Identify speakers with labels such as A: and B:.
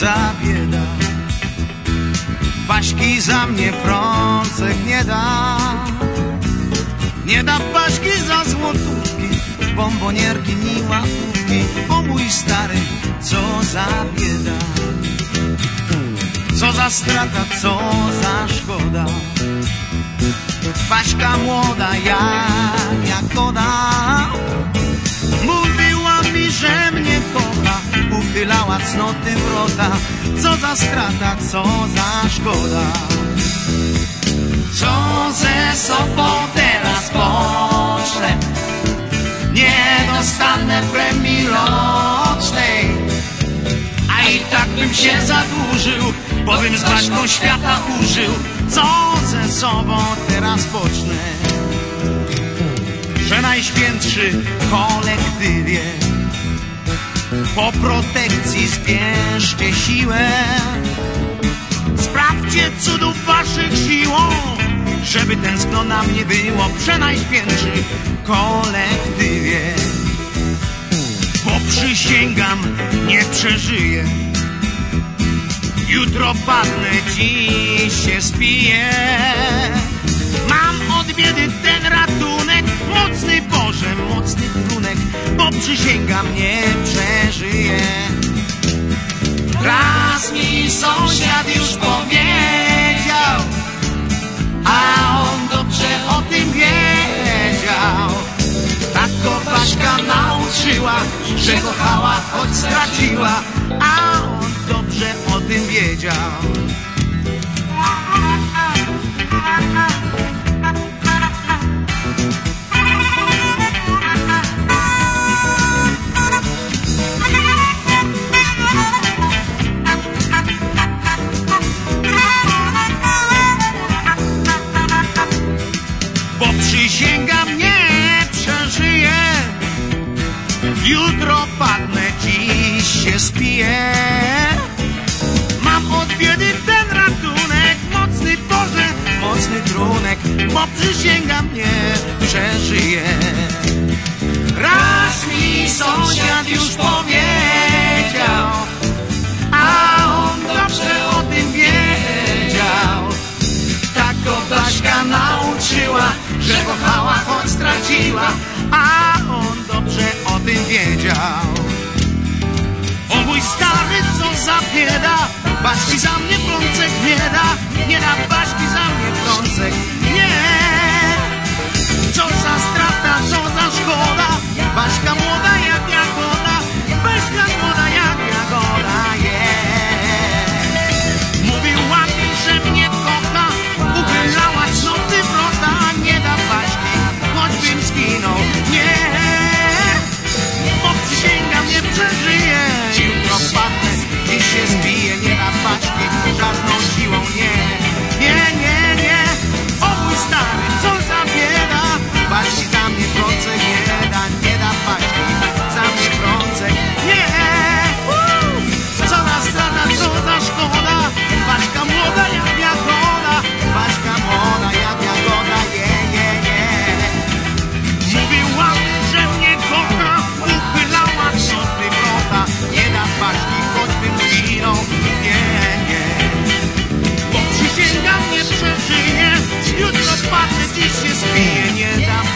A: za bieda? Paśki za mnie prącek nie da. Nie da paśki za złotówki, bombonierki ni łapówki. O mój stary, co za bieda. Co za strata, co za szkoda. Paśka młoda jak cnoty wrota. Co za strata, co za szkoda. Co ze sobą teraz poszle? Nie dostanę premii rocznej. A i tak bym się zadłużył, bo bym z Baśką świata użył. Co ze sobą teraz pocznę? Że najświętszy kolektywie po protekcji zbierzcie siłę. Sprawdźcie cudów waszych siłą, żeby tęskno na mnie było przenajświętszy kolektywie. Bo przysięgam, nie przeżyję. Jutro padnę, dziś się spiję. Mam od biedy ten ratunek, że kochała, choć straciła, a on dobrze o tym wiedział. bo przysięgam, spiję. Mam od biedy ten ratunek, mocny Boże, mocny trunek, bo przysięgam, nie przeżyję. Raz mi sąsiad już powiedział, a on dobrze o tym wiedział. Tak go Baśka nauczyła, że kochała, choć straciła, Baśki za Bo przysięgam, nie przeżyję, jutro